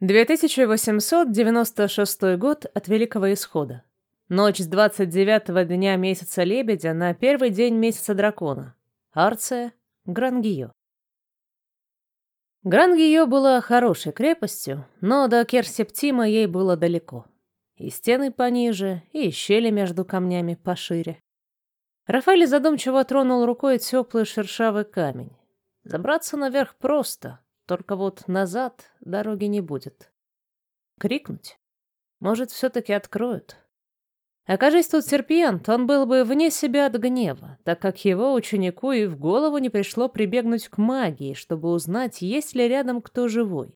2896 год от Великого Исхода. Ночь с 29 дня месяца Лебедя на первый день месяца Дракона. Арция, Грангио. Грангио была хорошей крепостью, но до Керсептима ей было далеко. И стены пониже, и щели между камнями пошире. Рафаэль задумчиво тронул рукой теплый шершавый камень. Забраться наверх просто, только вот назад дороги не будет. Крикнуть? Может, все-таки откроют? Окажись тут серпиент, он был бы вне себя от гнева, так как его ученику и в голову не пришло прибегнуть к магии, чтобы узнать, есть ли рядом кто живой.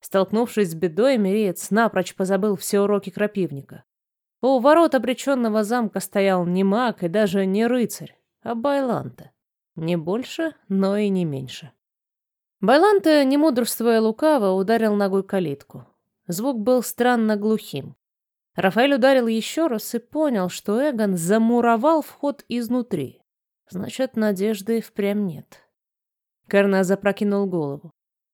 Столкнувшись с бедой, Миреец напрочь позабыл все уроки крапивника. У ворот обреченного замка стоял не маг и даже не рыцарь, а Байланта. Не больше, но и не меньше. Байланта, не мудрствуя лукаво, ударил ногой калитку. Звук был странно глухим. Рафаэль ударил еще раз и понял, что Эгон замуровал вход изнутри. Значит, надежды впрямь нет. Керна запрокинул голову.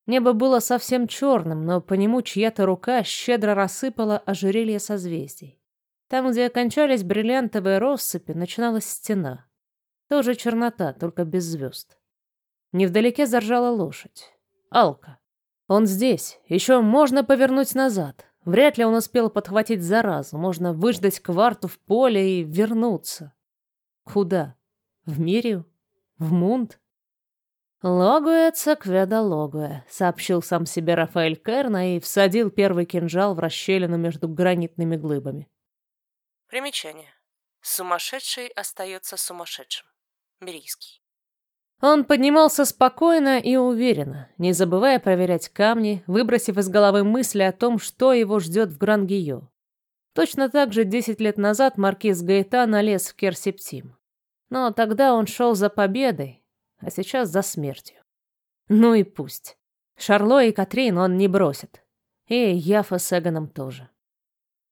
Небо было совсем черным, но по нему чья-то рука щедро рассыпала ожерелье созвездий. Там, где окончались бриллиантовые россыпи, начиналась стена. Тоже чернота, только без звезд. Невдалеке заржала лошадь. Алка. Он здесь. Еще можно повернуть назад. Вряд ли он успел подхватить заразу. Можно выждать кварту в поле и вернуться. Куда? В Мирию? В Мунт? «Логуэ цакведа логуэ», — сообщил сам себе Рафаэль Керна и всадил первый кинжал в расщелину между гранитными глыбами. Примечание. Сумасшедший остается сумасшедшим. Берийский. Он поднимался спокойно и уверенно, не забывая проверять камни, выбросив из головы мысли о том, что его ждет в Грангио. Точно так же десять лет назад маркиз Гаэта налез в Керсептим. Но тогда он шел за победой, а сейчас за смертью. Ну и пусть. Шарло и Катрин он не бросит. И Яфа с Эгоном тоже.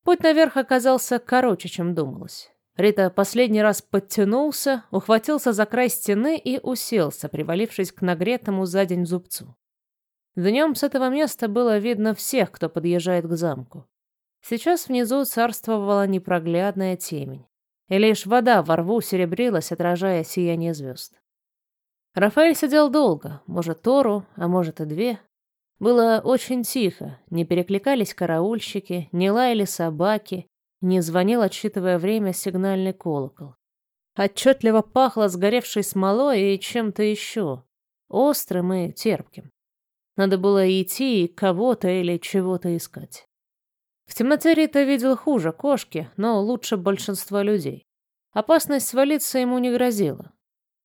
Путь наверх оказался короче, чем думалось. Рита последний раз подтянулся, ухватился за край стены и уселся, привалившись к нагретому за день зубцу. Днем с этого места было видно всех, кто подъезжает к замку. Сейчас внизу царствовала непроглядная темень, и лишь вода во рву серебрилась, отражая сияние звезд. Рафаэль сидел долго, может, Тору, а может и две. Было очень тихо, не перекликались караульщики, не лаяли собаки, не звонил, отсчитывая время, сигнальный колокол. Отчетливо пахло сгоревшей смолой и чем-то еще, острым и терпким. Надо было идти и кого-то или чего-то искать. В темноте Рита видел хуже кошки, но лучше большинства людей. Опасность свалиться ему не грозила.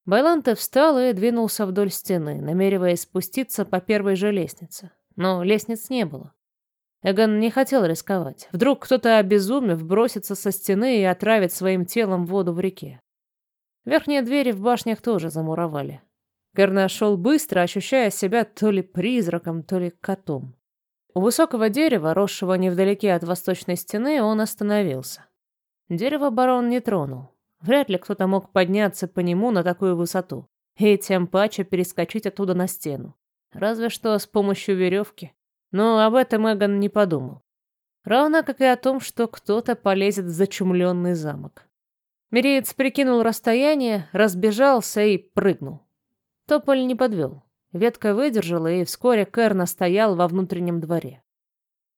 Байланте встал и двинулся вдоль стены, намереваясь спуститься по первой же лестнице. Но лестниц не было. Эгон не хотел рисковать. Вдруг кто-то, обезумев, бросится со стены и отравит своим телом воду в реке. Верхние двери в башнях тоже замуровали. Керна шел быстро, ощущая себя то ли призраком, то ли котом. У высокого дерева, росшего невдалеке от восточной стены, он остановился. Дерево барон не тронул. Вряд ли кто-то мог подняться по нему на такую высоту и тем паче перескочить оттуда на стену. Разве что с помощью веревки. Но об этом Эгон не подумал. Равно как и о том, что кто-то полезет в зачумленный замок. Миреец прикинул расстояние, разбежался и прыгнул. Тополь не подвел. Ветка выдержала, и вскоре Керна стоял во внутреннем дворе.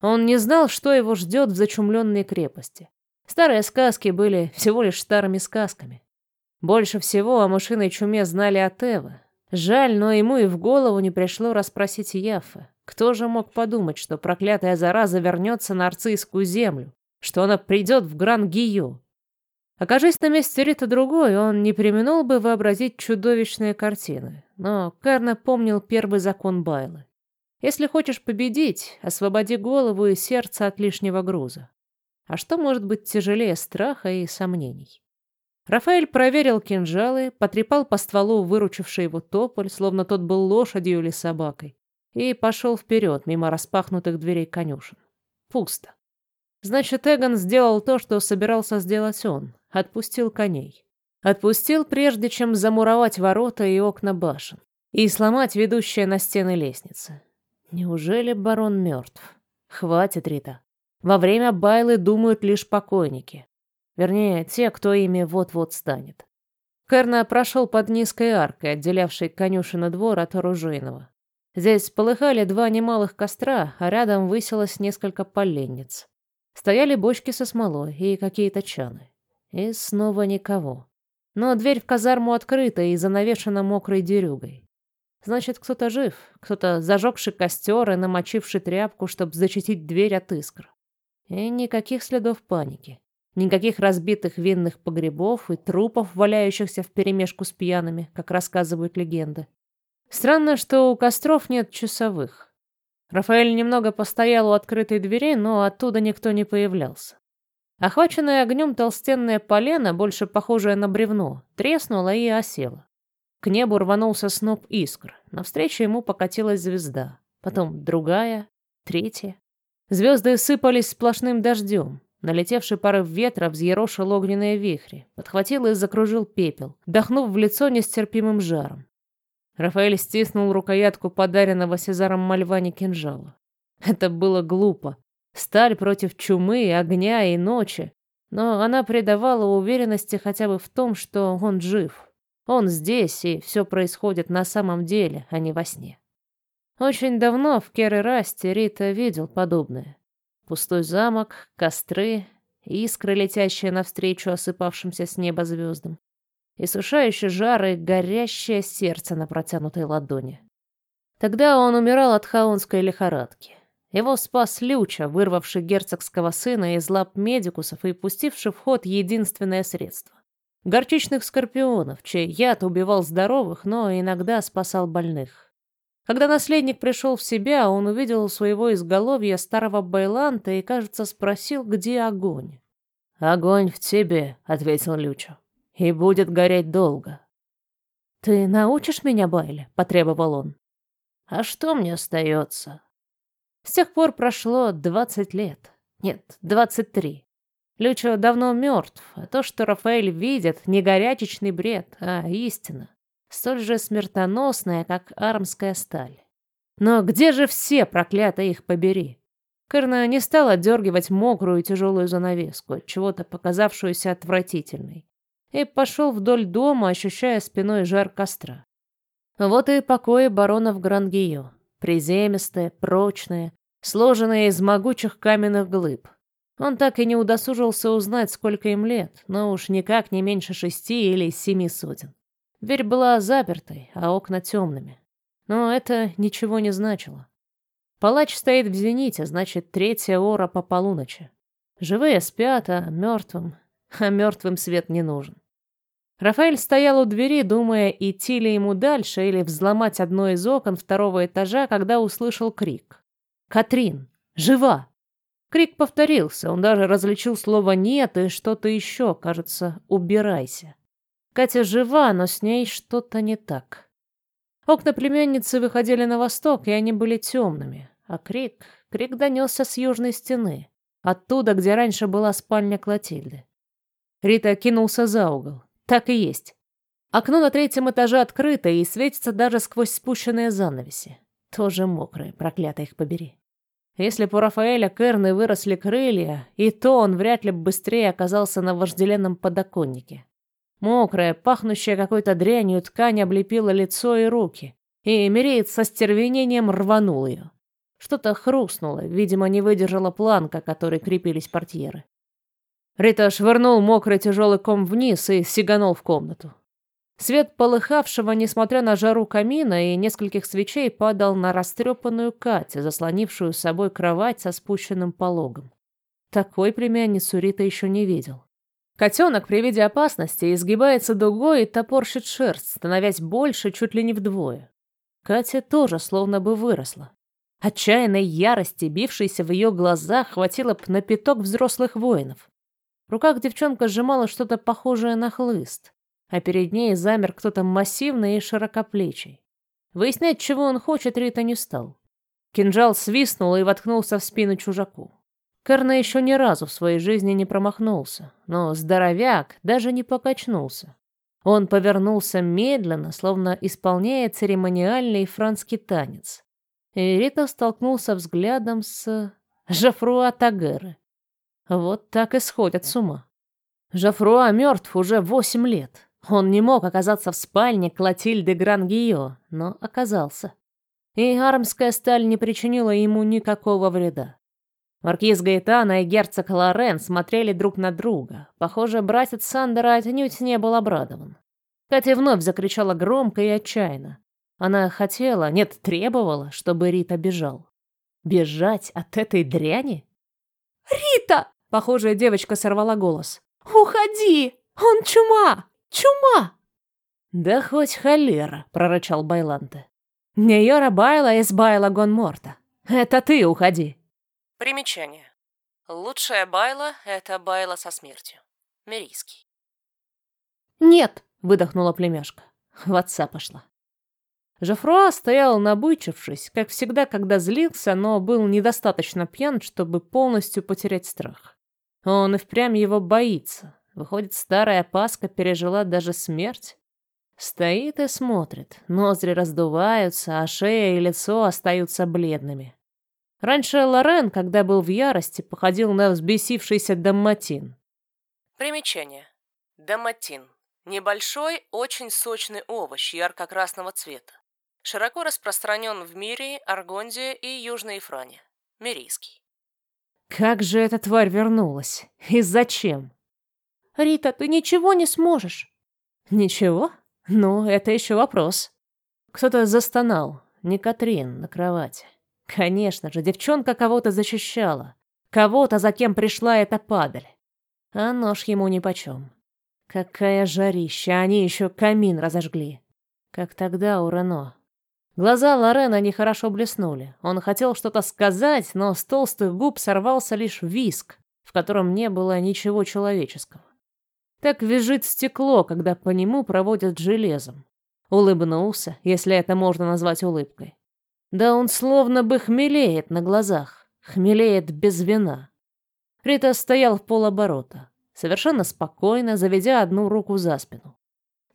Он не знал, что его ждет в зачумленной крепости. Старые сказки были всего лишь старыми сказками. Больше всего о мышиной чуме знали от Эвы. Жаль, но ему и в голову не пришло расспросить Яфы. Кто же мог подумать, что проклятая зараза вернется на арцийскую землю, что она придет в Гран-Гию? Окажись на месте Рита другой, он не применул бы вообразить чудовищные картины. Но Карна помнил первый закон Байлы. Если хочешь победить, освободи голову и сердце от лишнего груза. А что может быть тяжелее страха и сомнений? Рафаэль проверил кинжалы, потрепал по стволу выручивший его тополь, словно тот был лошадью или собакой и пошел вперед, мимо распахнутых дверей конюшен. Пусто. Значит, Эгон сделал то, что собирался сделать он. Отпустил коней. Отпустил, прежде чем замуровать ворота и окна башен. И сломать ведущие на стены лестницы. Неужели барон мертв? Хватит, Рита. Во время байлы думают лишь покойники. Вернее, те, кто ими вот-вот станет. Керна прошел под низкой аркой, отделявшей конюшенный двор от оружейного. Здесь полыхали два немалых костра, а рядом высилось несколько поленниц. Стояли бочки со смолой и какие-то чаны. И снова никого. Но дверь в казарму открыта и занавешена мокрой дерюгой. Значит, кто-то жив, кто-то зажегший костер и намочивший тряпку, чтобы защитить дверь от искр. И никаких следов паники. Никаких разбитых винных погребов и трупов, валяющихся вперемешку с пьяными, как рассказывают легенды. Странно, что у костров нет часовых. Рафаэль немного постоял у открытой двери, но оттуда никто не появлялся. Охваченное огнем толстенное полено, больше похожее на бревно, треснуло и осело. К небу рванулся сноп искр. Навстречу ему покатилась звезда. Потом другая, третья. Звезды сыпались сплошным дождем. Налетевший порыв ветра взъерошил огненные вихри, подхватил и закружил пепел, дохнув в лицо нестерпимым жаром. Рафаэль стиснул рукоятку подаренного Сезаром Мальвани кинжала. Это было глупо. Сталь против чумы, огня и ночи. Но она придавала уверенности хотя бы в том, что он жив. Он здесь, и все происходит на самом деле, а не во сне. Очень давно в Керерасте Рита видел подобное. Пустой замок, костры, искры, летящие навстречу осыпавшимся с неба звездам, и сушающий жар и горящее сердце на протянутой ладони. Тогда он умирал от хаонской лихорадки. Его спас Люча, вырвавший герцогского сына из лап медикусов и пустивший в ход единственное средство. Горчичных скорпионов, чей яд убивал здоровых, но иногда спасал больных. Когда наследник пришел в себя, он увидел у своего изголовья старого байланта и, кажется, спросил, где огонь. «Огонь в тебе», — ответил Лючо, — «и будет гореть долго». «Ты научишь меня, Байле?» — потребовал он. «А что мне остается?» С тех пор прошло двадцать лет. Нет, двадцать три. Лючо давно мертв, а то, что Рафаэль видит, не горячечный бред, а истина столь же смертоносная, как армская сталь. Но где же все, проклятые их побери? Кырна не стала дергивать мокрую и тяжелую занавеску, чего-то показавшуюся отвратительной, и пошел вдоль дома, ощущая спиной жар костра. Вот и покои баронов Грангио, приземистые, прочные, сложенные из могучих каменных глыб. Он так и не удосужился узнать, сколько им лет, но уж никак не меньше шести или семи сотен. Дверь была запертой, а окна темными. Но это ничего не значило. Палач стоит в зените, значит, третья ора по полуночи. Живые спят, а мертвым... А мертвым свет не нужен. Рафаэль стоял у двери, думая, идти ли ему дальше или взломать одно из окон второго этажа, когда услышал крик. «Катрин! Жива!» Крик повторился, он даже различил слово «нет» и что-то еще, кажется, «убирайся». Катя жива, но с ней что-то не так. Окна племянницы выходили на восток, и они были темными. А крик... Крик донесся с южной стены. Оттуда, где раньше была спальня Клотильды. Рита кинулся за угол. Так и есть. Окно на третьем этаже открыто и светится даже сквозь спущенные занавеси. Тоже мокрые, проклятый их побери. Если бы у Рафаэля Керны выросли крылья, и то он вряд ли быстрее оказался на вожделенном подоконнике. Мокрая, пахнущая какой-то дрянью ткань облепила лицо и руки, и Миреец со стервенением рванул ее. Что-то хрустнуло, видимо, не выдержала планка, которой крепились портьеры. Рита швырнул мокрый тяжелый ком вниз и сиганул в комнату. Свет полыхавшего, несмотря на жару камина и нескольких свечей, падал на растрепанную Катю, заслонившую с собой кровать со спущенным пологом. Такой племянницу Рита еще не видел. Котенок при виде опасности изгибается дугой и топорщит шерсть, становясь больше чуть ли не вдвое. Катя тоже словно бы выросла. Отчаянной ярости, бившейся в ее глазах, хватило б на пяток взрослых воинов. В руках девчонка сжимала что-то похожее на хлыст, а перед ней замер кто-то массивный и широкоплечий. Выяснять, чего он хочет, Рита не стал. Кинжал свистнул и воткнулся в спину чужаку. Карна еще ни разу в своей жизни не промахнулся, но здоровяк даже не покачнулся. Он повернулся медленно, словно исполняя церемониальный францкий танец. И Рита столкнулся взглядом с Жофруа Тагеры. Вот так и сходят с ума. Жофруа мертв уже восемь лет. Он не мог оказаться в спальне Клотильды Грангио, но оказался. И армская сталь не причинила ему никакого вреда. Маркиз Гаэтана и герцог Лорен смотрели друг на друга. Похоже, братец Сандера отнюдь не был обрадован. Катя вновь закричала громко и отчаянно. Она хотела, нет, требовала, чтобы Рита бежал. Бежать от этой дряни? «Рита!» — похожая девочка сорвала голос. «Уходи! Он чума! Чума!» «Да хоть холера!» — прорычал Байланте. «Не Йора Байла из Байла Гонморта. Это ты уходи!» Примечание. Лучшая байла — это байла со смертью. Мирийский. «Нет!» — выдохнула племяшка. В отца пошла. Жофруа стоял набычившись, как всегда, когда злился, но был недостаточно пьян, чтобы полностью потерять страх. Он и впрямь его боится. Выходит, старая Паска пережила даже смерть? Стоит и смотрит. Ноздри раздуваются, а шея и лицо остаются бледными. Раньше Лорен, когда был в ярости, походил на взбесившийся доматин. Примечание. Доматин. Небольшой, очень сочный овощ ярко-красного цвета. Широко распространен в Мирии, Аргондии и Южной Ифране. Мирийский. Как же эта тварь вернулась? И зачем? Рита, ты ничего не сможешь. Ничего? Ну, это еще вопрос. Кто-то застонал. Не Катрин на кровати. Конечно же, девчонка кого-то защищала. Кого-то, за кем пришла эта падаль. А нож ему нипочем. Какая жарища, они еще камин разожгли. Как тогда у Рено. Глаза Лорена нехорошо блеснули. Он хотел что-то сказать, но с толстых губ сорвался лишь виск, в котором не было ничего человеческого. Так визжит стекло, когда по нему проводят железом. Улыбнулся, если это можно назвать улыбкой. Да он словно бы хмелеет на глазах, хмелеет без вина. Рита стоял в полоборота, совершенно спокойно, заведя одну руку за спину.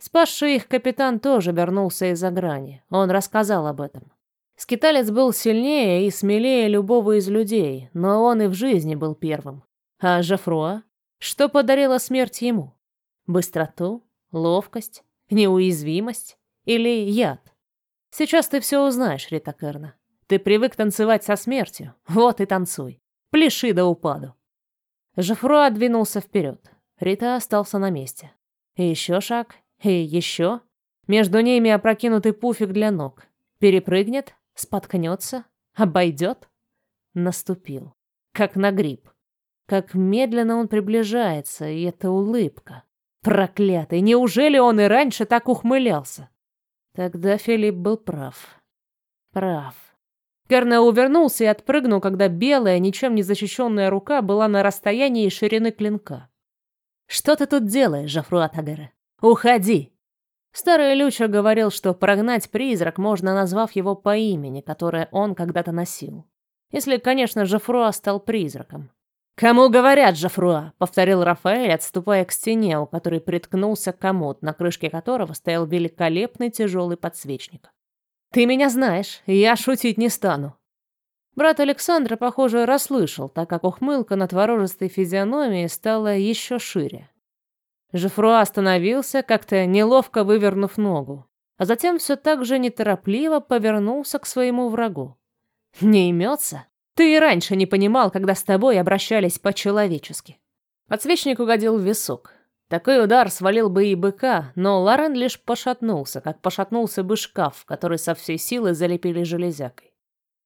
Спасший их капитан тоже вернулся из-за грани. Он рассказал об этом. Скиталец был сильнее и смелее любого из людей, но он и в жизни был первым. А Жафруа? Что подарила смерть ему? Быстроту? Ловкость? Неуязвимость? Или яд? Сейчас ты все узнаешь, Рита Керна. Ты привык танцевать со смертью. Вот и танцуй. Пляши до упаду. Жафруа двинулся вперед. Рита остался на месте. Еще шаг, и еще. Между ними опрокинутый пуфик для ног. Перепрыгнет, споткнется, обойдет. Наступил. Как на гриб. Как медленно он приближается, и эта улыбка. Проклятый, неужели он и раньше так ухмылялся? Тогда Филипп был прав. Прав. Керна увернулся и отпрыгнул, когда белая, ничем не защищенная рука была на расстоянии ширины клинка. «Что ты тут делаешь, Жафруа Тагере? Уходи!» Старый Люча говорил, что прогнать призрак можно, назвав его по имени, которое он когда-то носил. Если, конечно, Жафруа стал призраком. «Кому говорят, Жофруа?» — повторил Рафаэль, отступая к стене, у которой приткнулся комод, на крышке которого стоял великолепный тяжелый подсвечник. «Ты меня знаешь, я шутить не стану». Брат Александра, похоже, расслышал, так как ухмылка на творожистой физиономии стала еще шире. Жефруа остановился, как-то неловко вывернув ногу, а затем все так же неторопливо повернулся к своему врагу. «Не имется?» Ты и раньше не понимал, когда с тобой обращались по-человечески. Подсвечник угодил в висок. Такой удар свалил бы и быка, но Лорен лишь пошатнулся, как пошатнулся бы шкаф, который со всей силы залепили железякой.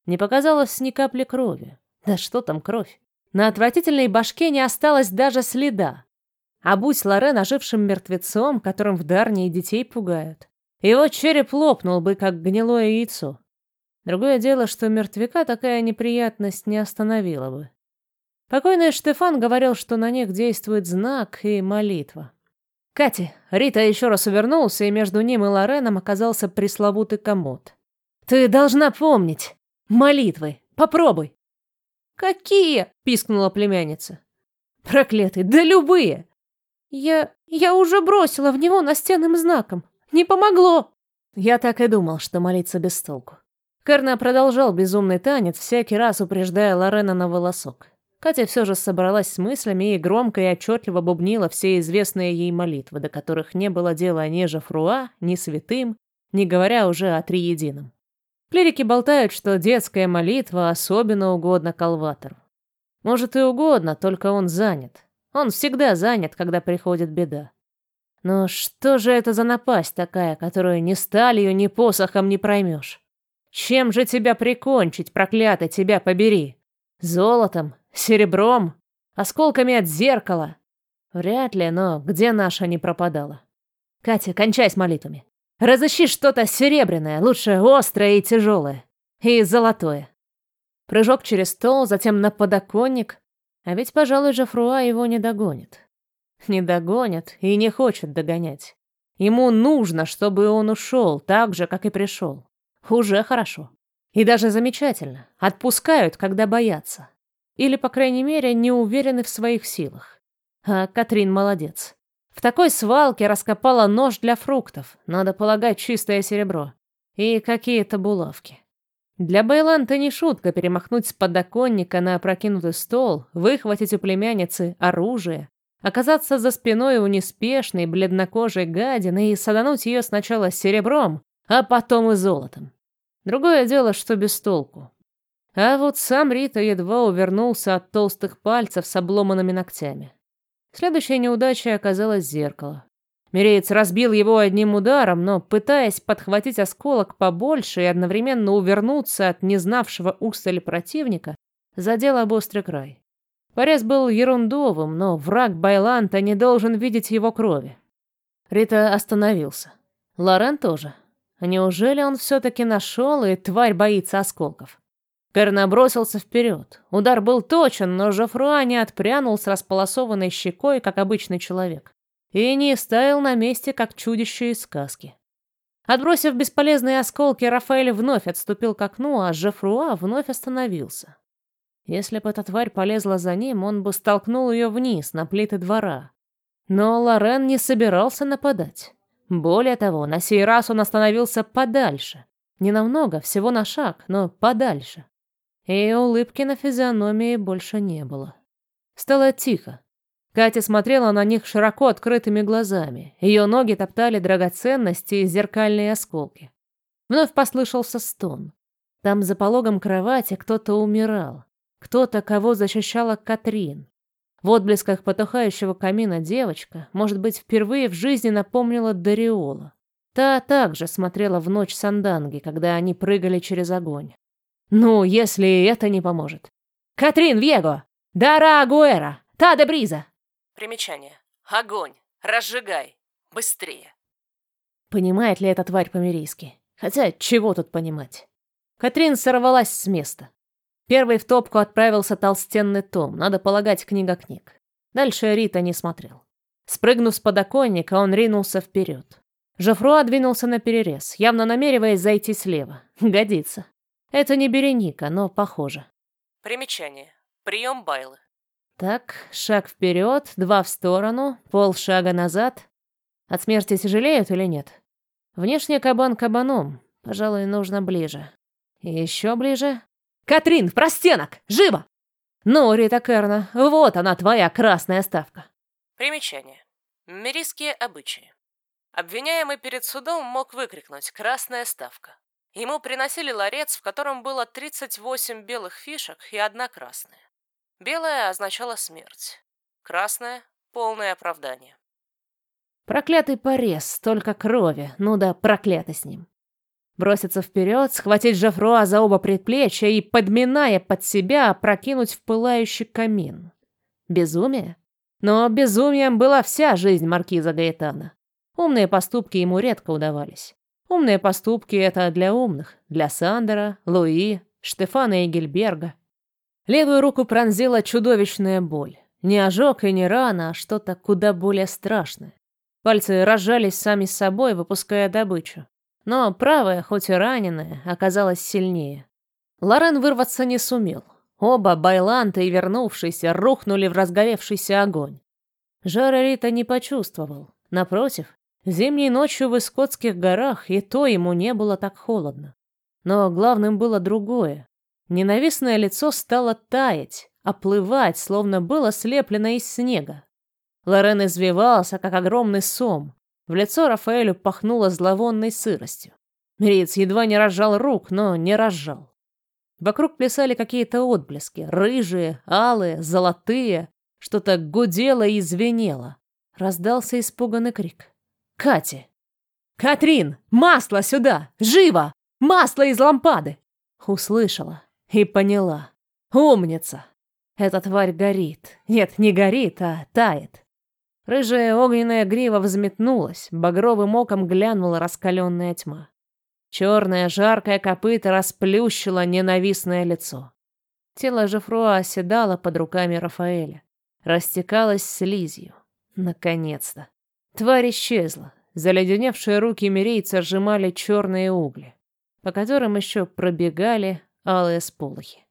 Не показалось ни капли крови. Да что там кровь? На отвратительной башке не осталось даже следа. А будь Лорен ожившим мертвецом, которым в Дарне и детей пугают, его череп лопнул бы, как гнилое яйцо. Другое дело, что мертвяка такая неприятность не остановила бы. Покойный Штефан говорил, что на них действует знак и молитва. Кати, Рита еще раз увернулся, и между ним и Лореном оказался пресловутый комод. «Ты должна помнить! Молитвы! Попробуй!» «Какие?» — пискнула племянница. «Проклятый! Да любые!» «Я... я уже бросила в него настенным знаком. Не помогло!» Я так и думал, что молиться без толку. Керна продолжал безумный танец, всякий раз упреждая Лорена на волосок. Катя все же собралась с мыслями и громко и отчетливо бубнила все известные ей молитвы, до которых не было дела ни Жафруа, ни святым, не говоря уже о триедином. Клирики болтают, что детская молитва особенно угодна Калватору. Может и угодно, только он занят. Он всегда занят, когда приходит беда. Но что же это за напасть такая, которую ни сталью, ни посохом не проймешь? Чем же тебя прикончить, проклятый, тебя побери? Золотом? Серебром? Осколками от зеркала? Вряд ли, но где наша не пропадала? Катя, кончай с молитвами. Разыщи что-то серебряное, лучше острое и тяжелое. И золотое. Прыжок через стол, затем на подоконник. А ведь, пожалуй, Жафруа его не догонит. Не догонит и не хочет догонять. Ему нужно, чтобы он ушел так же, как и пришел. Уже хорошо. И даже замечательно. Отпускают, когда боятся. Или, по крайней мере, не уверены в своих силах. А Катрин молодец. В такой свалке раскопала нож для фруктов, надо полагать, чистое серебро. И какие-то булавки. Для Байланта не шутка перемахнуть с подоконника на опрокинутый стол, выхватить у племянницы оружие, оказаться за спиной у неспешной, бледнокожей гадины и садануть ее сначала серебром, а потом и золотом. Другое дело, что без толку. А вот сам Рита едва увернулся от толстых пальцев с обломанными ногтями. Следующей неудачей оказалось зеркало. Миреец разбил его одним ударом, но, пытаясь подхватить осколок побольше и одновременно увернуться от незнавшего устали противника, задел об острый край. Порез был ерундовым, но враг Байланта не должен видеть его крови. Рита остановился. Лорен тоже. Неужели он все-таки нашел, и тварь боится осколков? Перна бросился вперед. Удар был точен, но Жофруа не отпрянул с располосованной щекой, как обычный человек. И не стоял на месте, как чудище из сказки. Отбросив бесполезные осколки, Рафаэль вновь отступил к окну, а Жофруа вновь остановился. Если бы эта тварь полезла за ним, он бы столкнул ее вниз, на плиты двора. Но Лорен не собирался нападать. Более того, на сей раз он остановился подальше. Не намного, всего на шаг, но подальше и улыбки на физиономии больше не было. Стало тихо. Катя смотрела на них широко открытыми глазами. Ее ноги топтали драгоценности и зеркальные осколки. Вновь послышался стон. Там за пологом кровати кто-то умирал. Кто-то, кого защищала Катрин. В отблесках потухающего камина девочка, может быть, впервые в жизни напомнила Дариола. Та также смотрела в ночь Санданги, когда они прыгали через огонь. Ну, если это не поможет. Катрин Вего! Дара Агуэра! Та де Бриза! Примечание. Огонь! Разжигай! Быстрее! Понимает ли эта тварь по-мирийски? Хотя, чего тут понимать? Катрин сорвалась с места. Первый в топку отправился толстенный том, надо полагать, книга книг. Дальше Рита не смотрел. Спрыгнув с подоконника, он ринулся вперед. Жофруа двинулся на перерез, явно намереваясь зайти слева. Годится. Это не Береника, но похоже. Примечание. Прием Байлы. Так, шаг вперед, два в сторону, полшага назад. От смерти тяжелеют или нет? Внешне кабан кабаном. Пожалуй, нужно ближе. Еще ближе. Катрин, в простенок! Живо! Ну, Рита Керна, вот она, твоя красная ставка. Примечание. Мирийские обычаи. Обвиняемый перед судом мог выкрикнуть «Красная ставка». Ему приносили ларец, в котором было 38 белых фишек и одна красная. Белая означала смерть. Красная — полное оправдание. Проклятый порез, столько крови, ну да, проклятый с ним. Броситься вперед, схватить Жофруа за оба предплечья и, подминая под себя, прокинуть в пылающий камин. Безумие? Но безумием была вся жизнь маркиза Гаэтана. Умные поступки ему редко удавались. Умные поступки — это для умных, для Сандера, Луи, Штефана и Гильберга. Левую руку пронзила чудовищная боль. Не ожог и не рана, а что-то куда более страшное. Пальцы разжались сами собой, выпуская добычу. Но правая, хоть и раненая, оказалась сильнее. Лорен вырваться не сумел. Оба Байланта и вернувшийся рухнули в разгоревшийся огонь. Жара Рита не почувствовал. Напротив, Зимней ночью в Искотских горах и то ему не было так холодно. Но главным было другое. Ненавистное лицо стало таять, оплывать, словно было слеплено из снега. Лорен извивался, как огромный сом. В лицо Рафаэлю пахнуло зловонной сыростью. Мириец едва не разжал рук, но не разжал. Вокруг плясали какие-то отблески, рыжие, алые, золотые. Что-то гудело и звенело. Раздался испуганный крик. «Кати!» «Катрин! Масло сюда! Живо! Масло из лампады!» Услышала и поняла. «Умница!» Эта тварь горит. Нет, не горит, а тает. Рыжая огненная грива взметнулась, багровым оком глянула раскаленная тьма. Черное жаркое копыто расплющило ненавистное лицо. Тело Жефруа оседало под руками Рафаэля. Растекалось слизью. Наконец-то. Тварь исчезла. Заледеневшие руки мирейца сжимали черные угли, по которым еще пробегали алые сполохи.